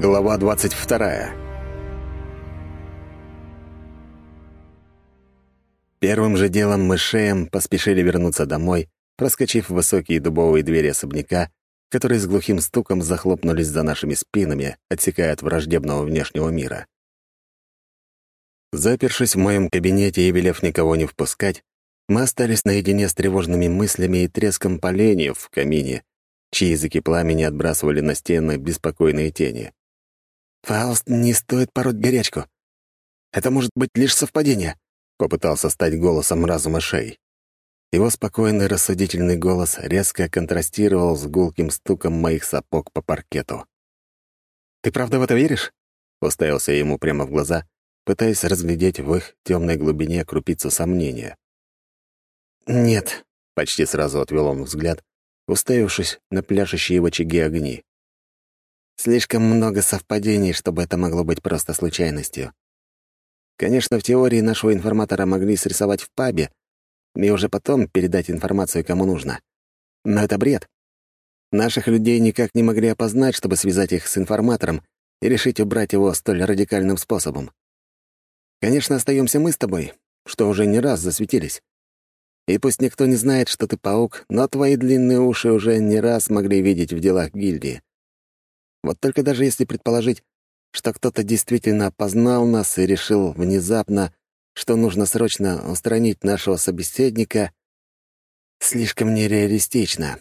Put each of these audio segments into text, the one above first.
Глава 22 Первым же делом мы шеем поспешили вернуться домой, проскочив высокие дубовые двери особняка, которые с глухим стуком захлопнулись за нашими спинами, отсекая от враждебного внешнего мира. Запершись в моем кабинете и велев никого не впускать, мы остались наедине с тревожными мыслями и треском поленьев в камине, чьи языки пламени отбрасывали на стены беспокойные тени. «Фауст, не стоит пороть горячку. Это может быть лишь совпадение», — попытался стать голосом разума Шей. Его спокойный рассудительный голос резко контрастировал с гулким стуком моих сапог по паркету. «Ты правда в это веришь?» — уставился ему прямо в глаза, пытаясь разглядеть в их темной глубине крупицу сомнения. «Нет», — почти сразу отвел он взгляд, уставившись на пляшущие в очаге огни. Слишком много совпадений, чтобы это могло быть просто случайностью. Конечно, в теории нашего информатора могли срисовать в пабе и уже потом передать информацию кому нужно. Но это бред. Наших людей никак не могли опознать, чтобы связать их с информатором и решить убрать его столь радикальным способом. Конечно, остаемся мы с тобой, что уже не раз засветились. И пусть никто не знает, что ты паук, но твои длинные уши уже не раз могли видеть в делах гильдии. Вот только даже если предположить, что кто-то действительно опознал нас и решил внезапно, что нужно срочно устранить нашего собеседника, слишком нереалистично.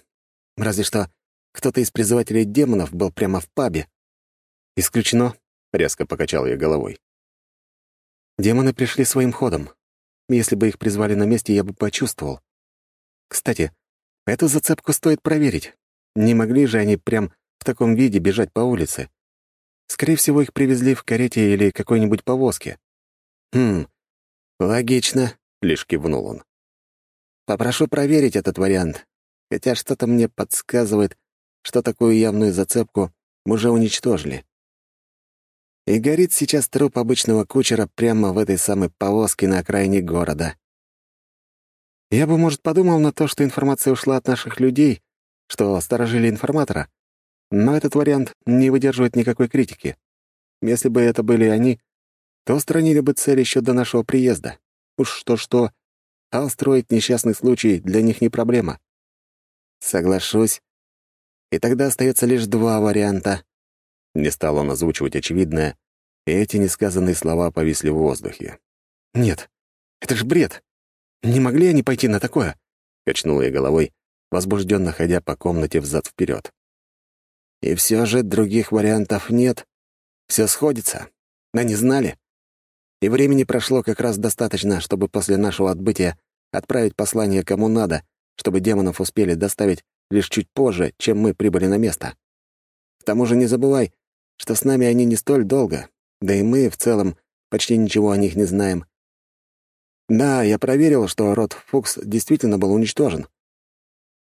Разве что кто-то из призывателей демонов был прямо в пабе. «Исключено», — резко покачал я головой. «Демоны пришли своим ходом. Если бы их призвали на месте, я бы почувствовал. Кстати, эту зацепку стоит проверить. Не могли же они прям в таком виде бежать по улице. Скорее всего, их привезли в карете или какой-нибудь повозке. «Хм, логично», — лишь кивнул он. «Попрошу проверить этот вариант, хотя что-то мне подсказывает, что такую явную зацепку уже уничтожили. И горит сейчас труп обычного кучера прямо в этой самой повозке на окраине города. Я бы, может, подумал на то, что информация ушла от наших людей, что сторожили информатора, но этот вариант не выдерживает никакой критики. Если бы это были они, то устранили бы цель еще до нашего приезда. Уж что-что, а устроить несчастный случай для них не проблема. Соглашусь. И тогда остается лишь два варианта. Не стал он озвучивать очевидное, и эти несказанные слова повисли в воздухе. «Нет, это ж бред. Не могли они пойти на такое?» — качнул я головой, возбужденно ходя по комнате взад-вперед. И все же других вариантов нет. Все сходится. Они знали. И времени прошло как раз достаточно, чтобы после нашего отбытия отправить послание кому надо, чтобы демонов успели доставить лишь чуть позже, чем мы прибыли на место. К тому же не забывай, что с нами они не столь долго, да и мы, в целом, почти ничего о них не знаем. Да, я проверил, что род Фукс действительно был уничтожен.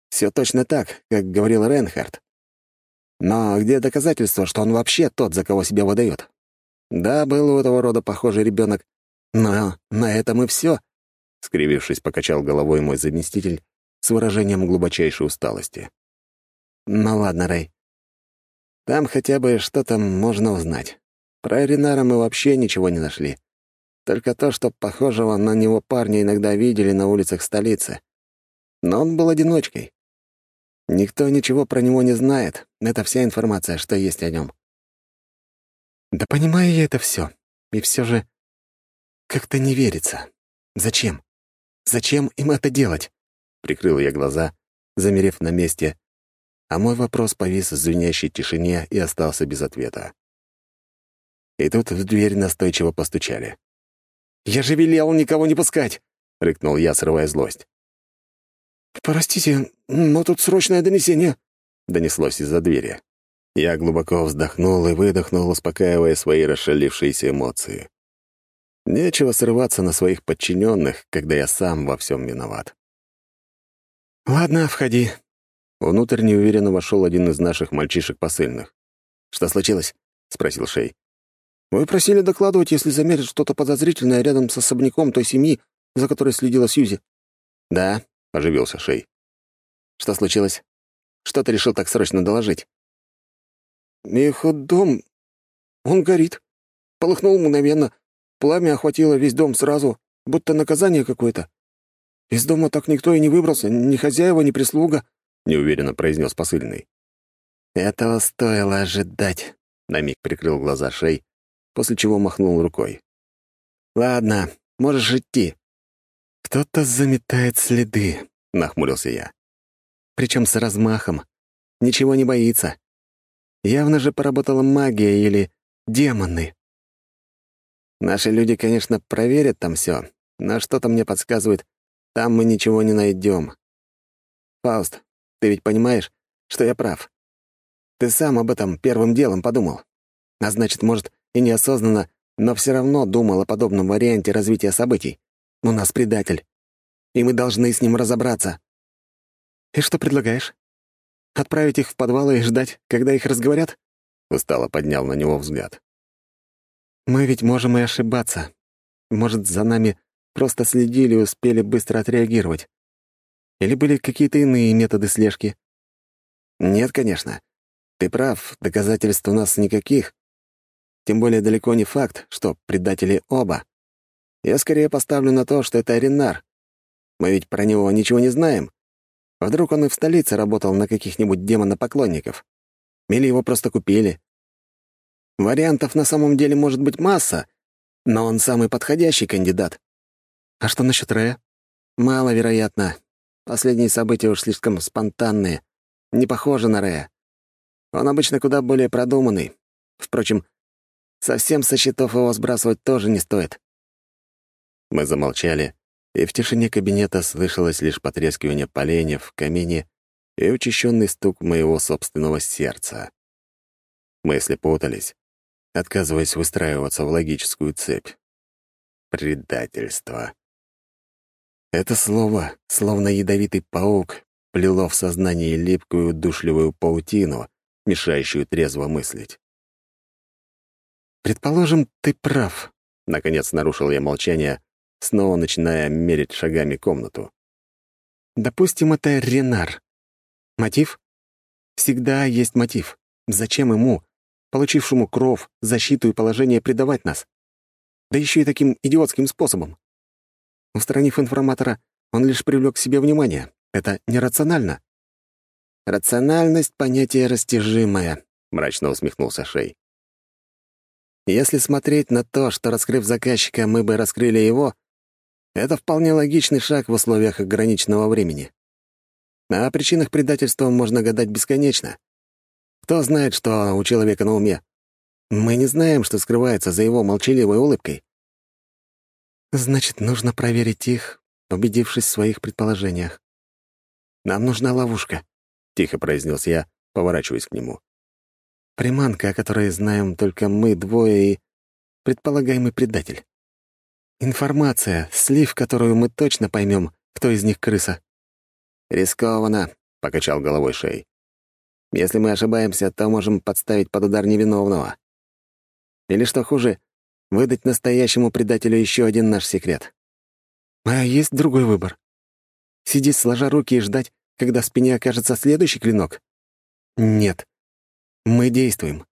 Все точно так, как говорил Ренхард. Но где доказательства, что он вообще тот, за кого себя выдает? Да, был у этого рода похожий ребенок, но на этом и все. Скривившись, покачал головой мой заместитель с выражением глубочайшей усталости. Ну ладно, Рэй. Там хотя бы что-то можно узнать. Про Ринара мы вообще ничего не нашли. Только то, что похожего на него парня иногда видели на улицах столицы. Но он был одиночкой. Никто ничего про него не знает. Это вся информация, что есть о нем. Да понимаю я это все. И все же как-то не верится. Зачем? Зачем им это делать? Прикрыл я глаза, замерев на месте, а мой вопрос повис в звенящей тишине и остался без ответа. И тут в дверь настойчиво постучали. «Я же велел никого не пускать!» — рыкнул я, срывая злость. «Простите, но тут срочное донесение», — донеслось из-за двери. Я глубоко вздохнул и выдохнул, успокаивая свои расшалившиеся эмоции. Нечего срываться на своих подчиненных, когда я сам во всем виноват. «Ладно, входи». Внутрь неуверенно вошел один из наших мальчишек посыльных. «Что случилось?» — спросил Шей. «Вы просили докладывать, если заметят что-то подозрительное рядом с особняком той семьи, за которой следила Сьюзи». «Да», — оживился Шей. «Что случилось? Что ты решил так срочно доложить?» «Их дом Он горит. Полыхнул мгновенно. Пламя охватило весь дом сразу, будто наказание какое-то. Из дома так никто и не выбрался, ни хозяева, ни прислуга», — неуверенно произнес посыльный. «Этого стоило ожидать», — на миг прикрыл глаза Шей, после чего махнул рукой. «Ладно, можешь идти». «Кто-то заметает следы», — нахмурился я. «Причем с размахом. Ничего не боится. Явно же поработала магия или демоны. Наши люди, конечно, проверят там все, но что-то мне подсказывает, там мы ничего не найдем. Фауст, ты ведь понимаешь, что я прав. Ты сам об этом первым делом подумал. А значит, может, и неосознанно, но все равно думал о подобном варианте развития событий. У нас предатель. И мы должны с ним разобраться. И что предлагаешь? Отправить их в подвалы и ждать, когда их разговорят? Устало поднял на него взгляд. Мы ведь можем и ошибаться. Может, за нами просто следили и успели быстро отреагировать. Или были какие-то иные методы слежки? Нет, конечно. Ты прав, доказательств у нас никаких. Тем более далеко не факт, что предатели оба. Я скорее поставлю на то, что это Аринар. Мы ведь про него ничего не знаем. Вдруг он и в столице работал на каких-нибудь демонопоклонников. Или его просто купили. Вариантов на самом деле может быть масса, но он самый подходящий кандидат. А что насчет Рэя? Маловероятно. Последние события уж слишком спонтанные. Не похожи на Рэя. Он обычно куда более продуманный. Впрочем, совсем со счетов его сбрасывать тоже не стоит. Мы замолчали, и в тишине кабинета слышалось лишь потрескивание поленьев в камине и учащенный стук моего собственного сердца. Мысли путались, отказываясь выстраиваться в логическую цепь. Предательство. Это слово, словно ядовитый паук, плело в сознании липкую душливую паутину, мешающую трезво мыслить. «Предположим, ты прав», — наконец нарушил я молчание, снова начиная мерить шагами комнату. «Допустим, это Ренар. Мотив? Всегда есть мотив. Зачем ему, получившему кров, защиту и положение, предавать нас? Да еще и таким идиотским способом. Устранив информатора, он лишь привлек к себе внимание. Это нерационально. «Рациональность — понятие растяжимое», — мрачно усмехнулся Шей. «Если смотреть на то, что, раскрыв заказчика, мы бы раскрыли его, это вполне логичный шаг в условиях ограниченного времени. А о причинах предательства можно гадать бесконечно. Кто знает, что у человека на уме? Мы не знаем, что скрывается за его молчаливой улыбкой. Значит, нужно проверить их, убедившись в своих предположениях. Нам нужна ловушка, — тихо произнес я, поворачиваясь к нему. Приманка, о которой знаем только мы двое и предполагаемый предатель. Информация, слив которую мы точно поймем, кто из них крыса. «Рискованно», — покачал головой Шей. «Если мы ошибаемся, то можем подставить под удар невиновного. Или, что хуже, выдать настоящему предателю еще один наш секрет. А есть другой выбор. Сидеть сложа руки и ждать, когда в спине окажется следующий клинок? Нет. Мы действуем.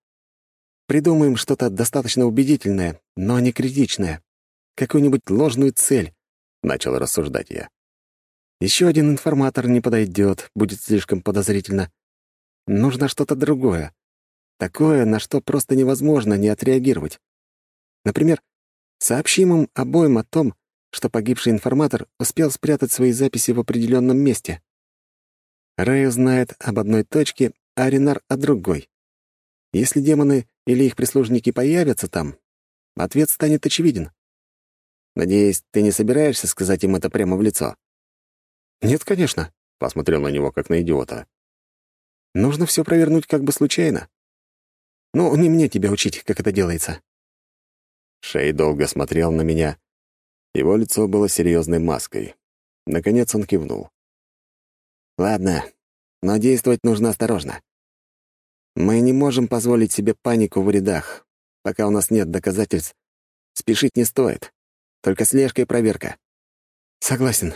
Придумаем что-то достаточно убедительное, но не критичное. Какую-нибудь ложную цель, — начал рассуждать я. Еще один информатор не подойдет, будет слишком подозрительно. Нужно что-то другое. Такое, на что просто невозможно не отреагировать. Например, сообщим им обоим о том, что погибший информатор успел спрятать свои записи в определенном месте. Рэй узнает об одной точке, а Ренар — о другой. Если демоны или их прислужники появятся там, ответ станет очевиден. Надеюсь, ты не собираешься сказать им это прямо в лицо? «Нет, конечно», — посмотрел на него как на идиота. «Нужно все провернуть как бы случайно. Ну, не мне тебя учить, как это делается». Шей долго смотрел на меня. Его лицо было серьезной маской. Наконец он кивнул. «Ладно, но действовать нужно осторожно. Мы не можем позволить себе панику в рядах. Пока у нас нет доказательств, спешить не стоит. Только слежка и проверка». «Согласен»,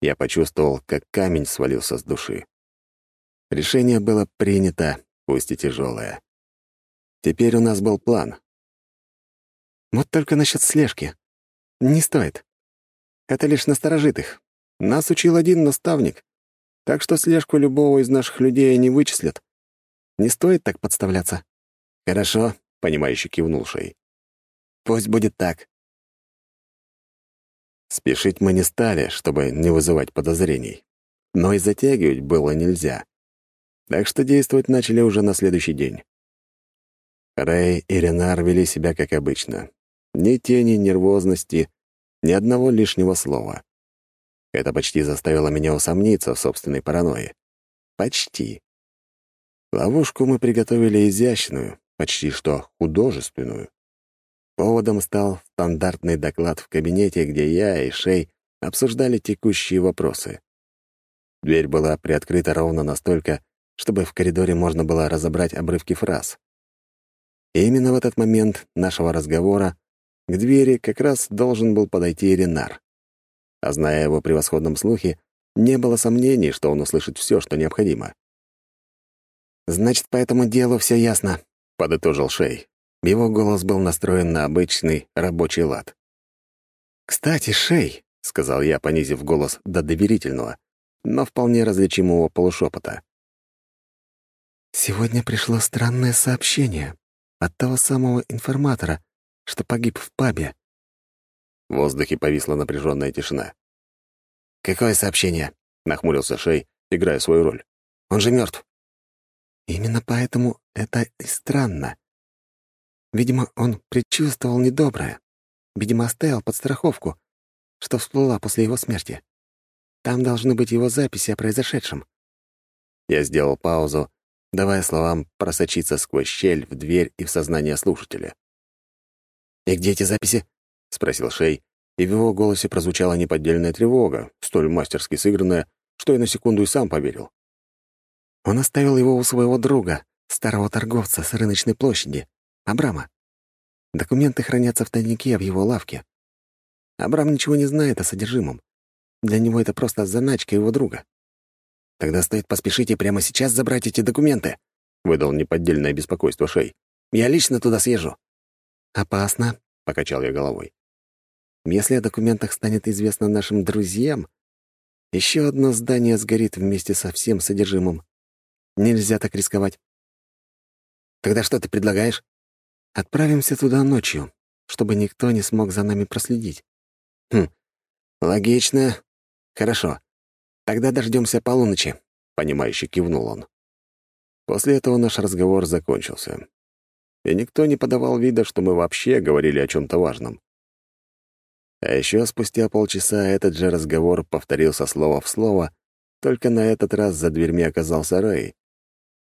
я почувствовал, как камень свалился с души. Решение было принято, пусть и тяжелое. Теперь у нас был план, Вот только насчет слежки. Не стоит. Это лишь насторожит их. Нас учил один наставник, так что слежку любого из наших людей они вычислят. Не стоит так подставляться». «Хорошо», — понимающе кивнул Шей. «Пусть будет так». Спешить мы не стали, чтобы не вызывать подозрений. Но и затягивать было нельзя. Так что действовать начали уже на следующий день. Рэй и Ренар вели себя как обычно. Ни тени нервозности, ни одного лишнего слова. Это почти заставило меня усомниться в собственной паранойи. Почти. Ловушку мы приготовили изящную, почти что художественную. Поводом стал стандартный доклад в кабинете, где я и Шей обсуждали текущие вопросы. Дверь была приоткрыта ровно настолько, чтобы в коридоре можно было разобрать обрывки фраз. И именно в этот момент нашего разговора к двери как раз должен был подойти Ренар. А зная его превосходном слухе, не было сомнений, что он услышит все, что необходимо. «Значит, по этому делу все ясно», — подытожил Шей. Его голос был настроен на обычный рабочий лад. «Кстати, Шей», — сказал я, понизив голос до доверительного, но вполне различимого полушепота. «Сегодня пришло странное сообщение от того самого информатора, что погиб в пабе». В воздухе повисла напряженная тишина. «Какое сообщение?» — нахмурился Шей, играя свою роль. «Он же мертв. «Именно поэтому это и странно. Видимо, он предчувствовал недоброе. Видимо, оставил подстраховку, что всплыла после его смерти. Там должны быть его записи о произошедшем». Я сделал паузу, давая словам просочиться сквозь щель в дверь и в сознание слушателя. «И где эти записи?» — спросил Шей, и в его голосе прозвучала неподдельная тревога, столь мастерски сыгранная, что я на секунду и сам поверил. Он оставил его у своего друга, старого торговца с рыночной площади, Абрама. Документы хранятся в тайнике в его лавке. Абрам ничего не знает о содержимом. Для него это просто заначка его друга. Тогда стоит поспешить и прямо сейчас забрать эти документы, — выдал неподдельное беспокойство Шей. «Я лично туда съезжу». «Опасно», — покачал я головой. «Если о документах станет известно нашим друзьям, еще одно здание сгорит вместе со всем содержимым. Нельзя так рисковать». «Тогда что ты предлагаешь?» «Отправимся туда ночью, чтобы никто не смог за нами проследить». «Хм, логично. Хорошо. Тогда дождемся полуночи», — понимающе кивнул он. После этого наш разговор закончился. И никто не подавал вида, что мы вообще говорили о чем то важном. А еще спустя полчаса этот же разговор повторился слово в слово, только на этот раз за дверьми оказался Рэй.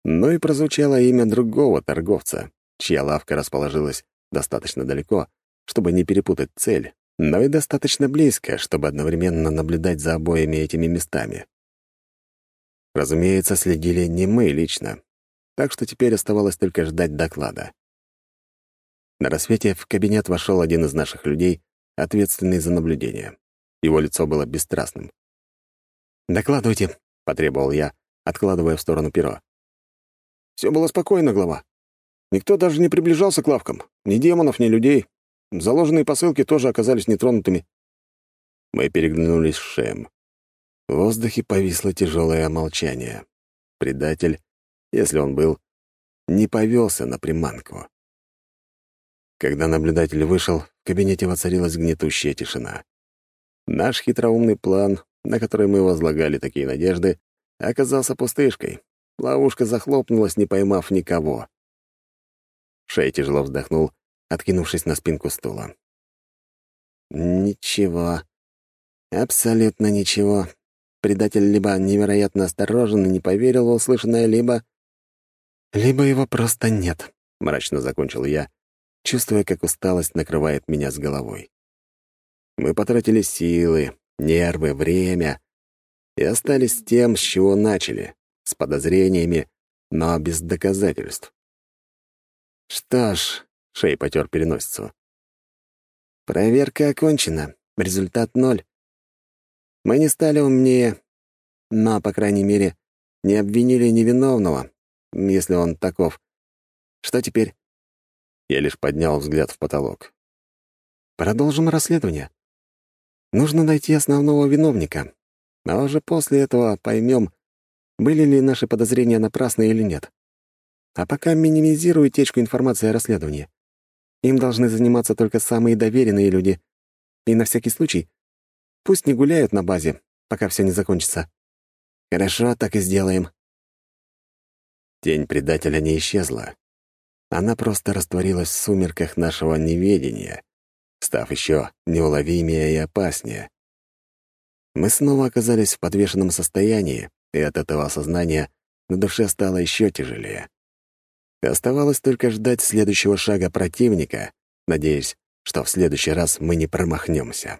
Ну и прозвучало имя другого торговца, чья лавка расположилась достаточно далеко, чтобы не перепутать цель, но и достаточно близко, чтобы одновременно наблюдать за обоими этими местами. Разумеется, следили не мы лично, так что теперь оставалось только ждать доклада. На рассвете в кабинет вошел один из наших людей, ответственный за наблюдение. Его лицо было бесстрастным. «Докладывайте», — потребовал я, откладывая в сторону перо. Все было спокойно, глава. Никто даже не приближался к лавкам. Ни демонов, ни людей. Заложенные посылки тоже оказались нетронутыми. Мы переглянулись с Шем. В воздухе повисло тяжелое молчание. Предатель, если он был, не повелся на приманку. Когда наблюдатель вышел, в кабинете воцарилась гнетущая тишина. Наш хитроумный план, на который мы возлагали такие надежды, оказался пустышкой. Ловушка захлопнулась, не поймав никого. Шей тяжело вздохнул, откинувшись на спинку стула. «Ничего. Абсолютно ничего. Предатель либо невероятно осторожен и не поверил в услышанное, либо... Либо его просто нет», — мрачно закончил я, чувствуя, как усталость накрывает меня с головой. Мы потратили силы, нервы, время и остались тем, с чего начали, с подозрениями, но без доказательств. «Что ж», — Шей потер переносицу, — «проверка окончена, результат ноль. Мы не стали умнее, но, по крайней мере, не обвинили невиновного, если он таков. Что теперь?» Я лишь поднял взгляд в потолок. Продолжим расследование. Нужно найти основного виновника, а уже после этого поймем, были ли наши подозрения напрасны или нет. А пока минимизирую течку информации о расследовании. Им должны заниматься только самые доверенные люди. И на всякий случай пусть не гуляют на базе, пока все не закончится. Хорошо, так и сделаем. Тень предателя не исчезла. Она просто растворилась в сумерках нашего неведения, став еще неуловимее и опаснее. Мы снова оказались в подвешенном состоянии, и от этого осознания на душе стало еще тяжелее. Оставалось только ждать следующего шага противника, надеясь, что в следующий раз мы не промахнемся.